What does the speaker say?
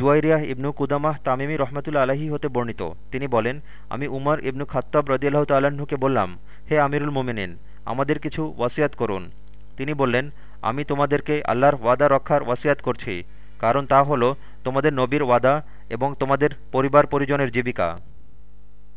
জুয়াইরিয়াহ ইবনু কুদামাহ তামিমি রহমতুল্লা আলাহি হতে বর্ণিত। তিনি বলেন, আমি উমর ইবনু খাত্তাব রদিয়াল্লাহ তাল্লাহ্নকে বললাম, হে আমিরুল মোমেনিন, আমাদের কিছু ওয়াসিয়াত করুন। তিনি বললেন, আমি তোমাদেরকে আল্লাহর ওয়াদা রক্ষার ওয়াসিয়াত করছি, কারণ তা হলো তোমাদের নবীর ওয়াদা এবং তোমাদের পরিবার পরিজনের জীবিকা।